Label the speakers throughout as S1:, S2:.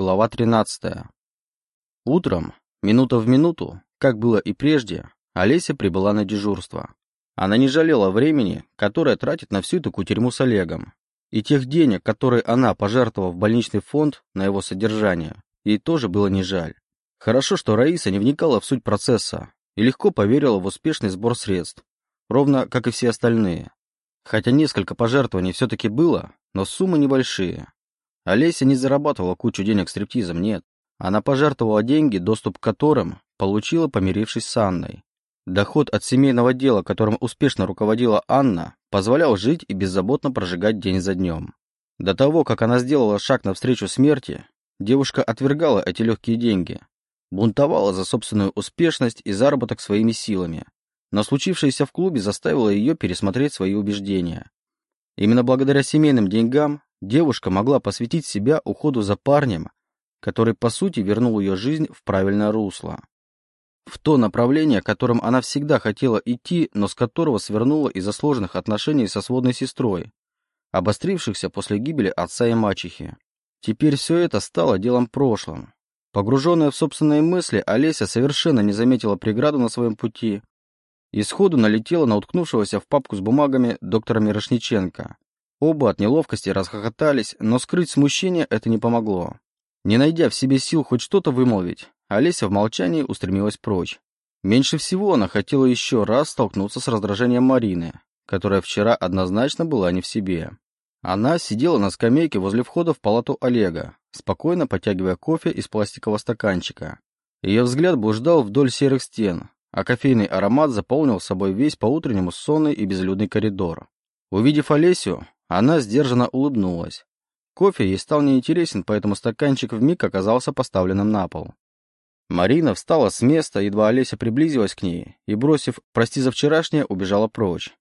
S1: Глава 13. Утром, минута в минуту, как было и прежде, Олеся прибыла на дежурство. Она не жалела времени, которое тратит на всю эту кутерьму с Олегом. И тех денег, которые она пожертвовала в больничный фонд на его содержание, ей тоже было не жаль. Хорошо, что Раиса не вникала в суть процесса и легко поверила в успешный сбор средств, ровно как и все остальные. Хотя несколько пожертвований все-таки было, но суммы небольшие. Олеся не зарабатывала кучу денег стриптизом, нет. Она пожертвовала деньги, доступ к которым получила, помирившись с Анной. Доход от семейного дела, которым успешно руководила Анна, позволял жить и беззаботно прожигать день за днем. До того, как она сделала шаг навстречу смерти, девушка отвергала эти легкие деньги, бунтовала за собственную успешность и заработок своими силами, но случившееся в клубе заставило ее пересмотреть свои убеждения. Именно благодаря семейным деньгам девушка могла посвятить себя уходу за парнем, который, по сути, вернул ее жизнь в правильное русло. В то направление, которым она всегда хотела идти, но с которого свернула из-за сложных отношений со сводной сестрой, обострившихся после гибели отца и мачехи. Теперь все это стало делом прошлым. Погруженная в собственные мысли, Олеся совершенно не заметила преграду на своем пути и сходу налетела на уткнувшегося в папку с бумагами доктора Мирошниченко, Оба от неловкости расхохотались, но скрыть смущение это не помогло. Не найдя в себе сил хоть что-то вымолвить, Олеся в молчании устремилась прочь. Меньше всего она хотела еще раз столкнуться с раздражением Марины, которая вчера однозначно была не в себе. Она сидела на скамейке возле входа в палату Олега, спокойно потягивая кофе из пластикового стаканчика. Ее взгляд блуждал вдоль серых стен, а кофейный аромат заполнил собой весь по-утреннему сонный и безлюдный коридор. Увидев Олесю, она сдержанно улыбнулась. Кофе ей стал неинтересен, поэтому стаканчик вмиг оказался поставленным на пол. Марина встала с места, едва Олеся приблизилась к ней, и, бросив «прости за вчерашнее», убежала прочь.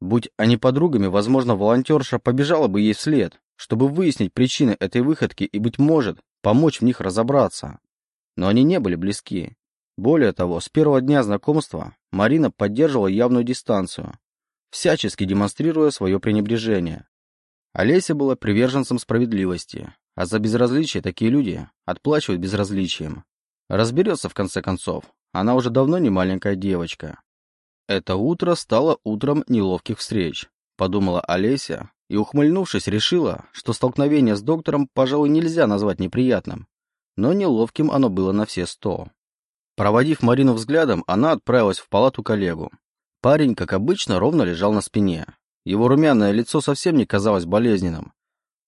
S1: Будь они подругами, возможно, волонтерша побежала бы ей вслед, чтобы выяснить причины этой выходки и, быть может, помочь в них разобраться. Но они не были близки. Более того, с первого дня знакомства Марина поддерживала явную дистанцию, всячески демонстрируя свое пренебрежение. Олеся была приверженцем справедливости, а за безразличие такие люди отплачивают безразличием. Разберется в конце концов, она уже давно не маленькая девочка. Это утро стало утром неловких встреч, подумала Олеся и, ухмыльнувшись, решила, что столкновение с доктором, пожалуй, нельзя назвать неприятным, но неловким оно было на все сто. Проводив Марину взглядом, она отправилась в палату коллегу, Парень, как обычно, ровно лежал на спине. Его румяное лицо совсем не казалось болезненным.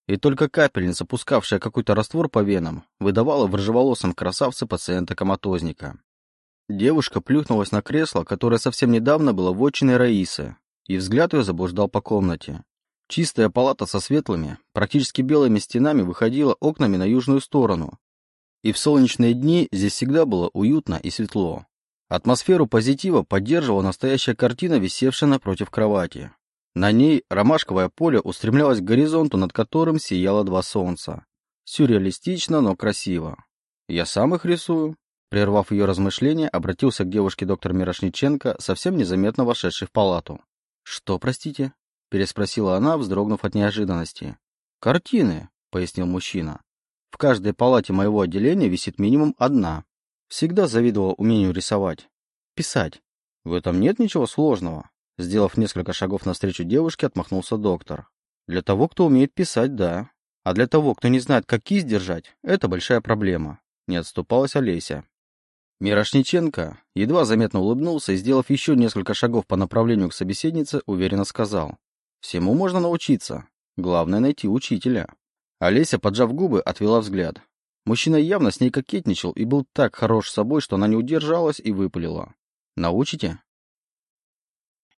S1: И только капельница, пускавшая какой-то раствор по венам, выдавала в рыжеволосом красавце пациента-коматозника. Девушка плюхнулась на кресло, которое совсем недавно было в отчиной Раисы, и взгляд ее заблуждал по комнате. Чистая палата со светлыми, практически белыми стенами выходила окнами на южную сторону. И в солнечные дни здесь всегда было уютно и светло. Атмосферу позитива поддерживала настоящая картина, висевшая напротив кровати. На ней ромашковое поле устремлялось к горизонту, над которым сияло два солнца. Сюрреалистично, но красиво. «Я сам их рисую», Прервав ее размышления, обратился к девушке доктор Мирошниченко, совсем незаметно вошедшей в палату. «Что, простите?» – переспросила она, вздрогнув от неожиданности. «Картины», – пояснил мужчина. «В каждой палате моего отделения висит минимум одна. Всегда завидовал умению рисовать. Писать. В этом нет ничего сложного. Сделав несколько шагов навстречу девушке, отмахнулся доктор. Для того, кто умеет писать, да. А для того, кто не знает, как кисть держать, это большая проблема. Не отступалась Олеся. Мирошниченко едва заметно улыбнулся и, сделав еще несколько шагов по направлению к собеседнице, уверенно сказал. «Всему можно научиться. Главное найти учителя». Олеся, поджав губы, отвела взгляд. Мужчина явно с ней кокетничал и был так хорош собой, что она не удержалась и выпалила. «Научите?»